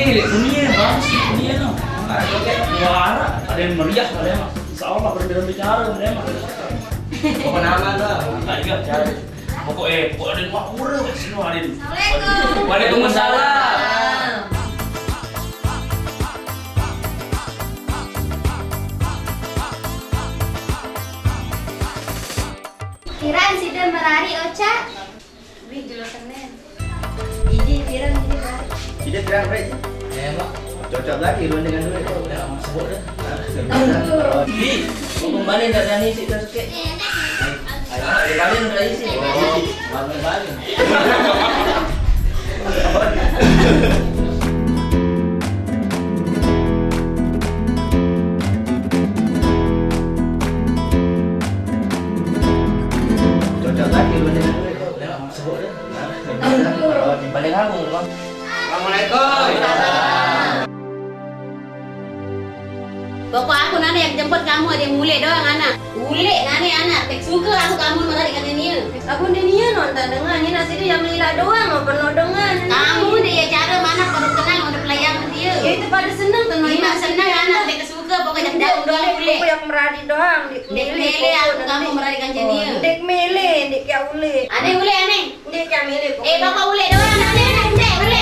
Ini lihat dunia bagus sih dunia no. Suara ada yang meriah ada yang Insya Allah berbeda bicara ada yang Apa nama tuh? Cari. Pokoknya, pokoknya ada yang wah urut sini ada. yang- Assalamualaikum. Waalaikumsalam. Kiran sudah merari Ocha. Dulu kenen. Iji merari. Terang, Bre. Cocok lagi benda dengan duit tu. Dah sebut dah. Ah, sebut dah. Ha? Ni, oh, kau balik dah dah ni sikit dah sikit. Ayo, balik dah isi. Balik balik. Cocok lagi benda dengan duit tu. Dah sebut dah. Ah, sebut dah. Paling hangur, bang. Pokok aku nana yang jemput kamu ada yang mule doang anak. Mule nana anak. Tak suka aku kamu menarik kan dia. Aku dia niya nonton dengan ni nasi dia yang melila doang apa penuh dengan. Kamu dia cara mana baru kenal udah pelayan dia. Ya itu pada senang kan Lima senang anak tak suka pokoknya daun doang mule. Aku yang meradi doang. Dek mele aku kamu merarikan dia. Dek mele, dek ya ule. Ada mule aneh. Dek ya mele. Eh bapak ule doang aneh aneh ule ule. Ule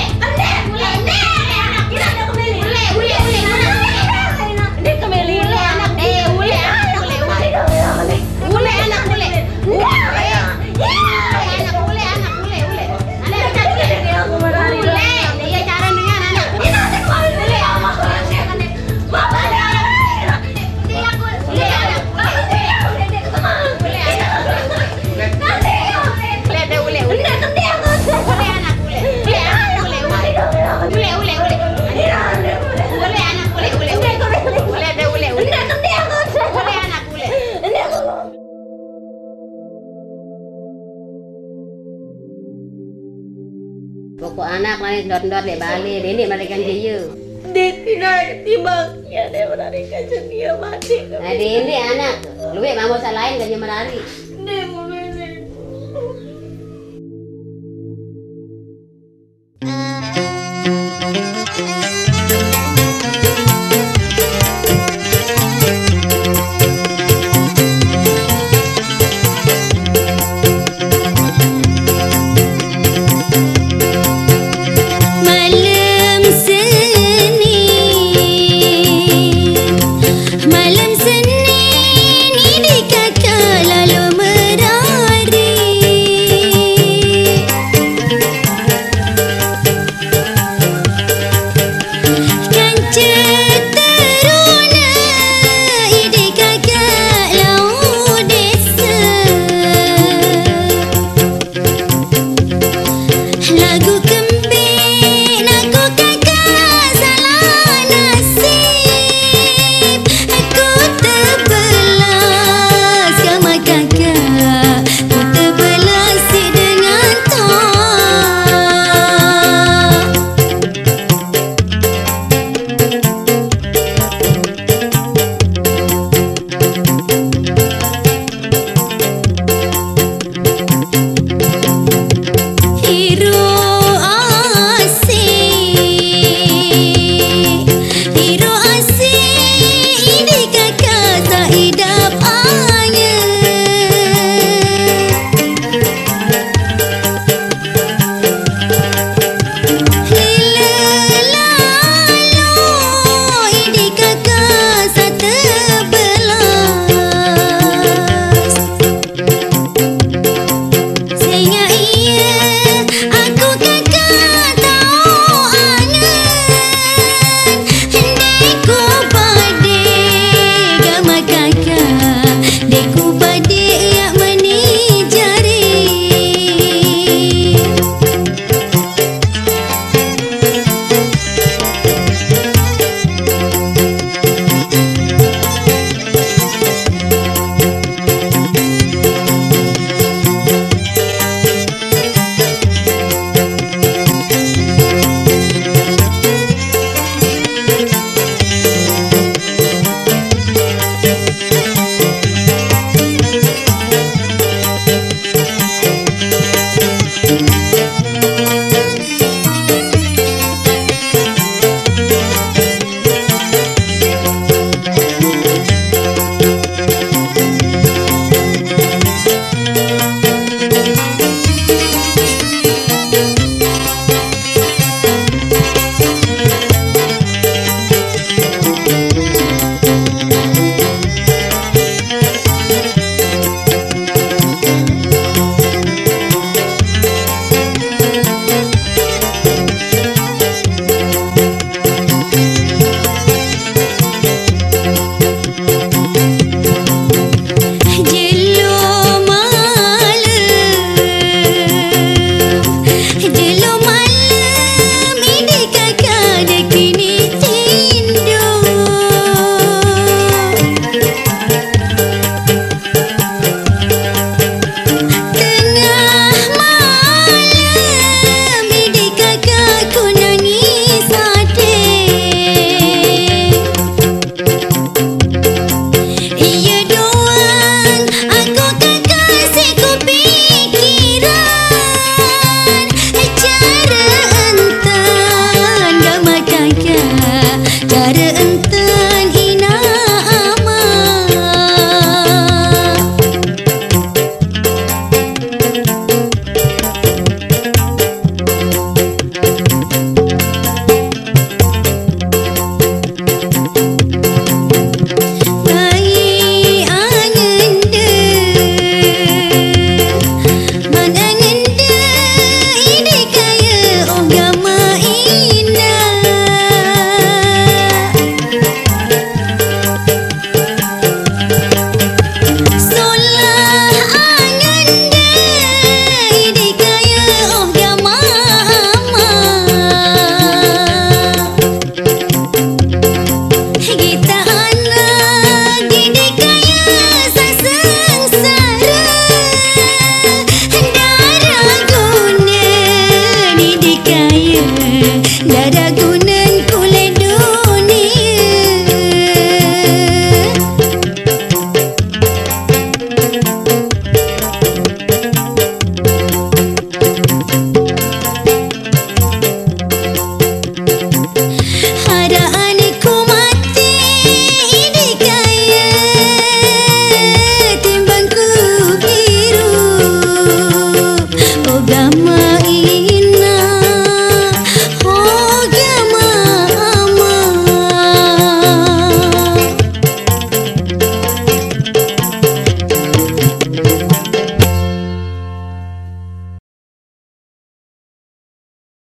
ku anak lain dor-dor di Bali, ini balikan ke you. Diti timbang, ya deh menari kan dia mati. Nah di ini anak, lu yang mau salahin kan dia menari. Para tu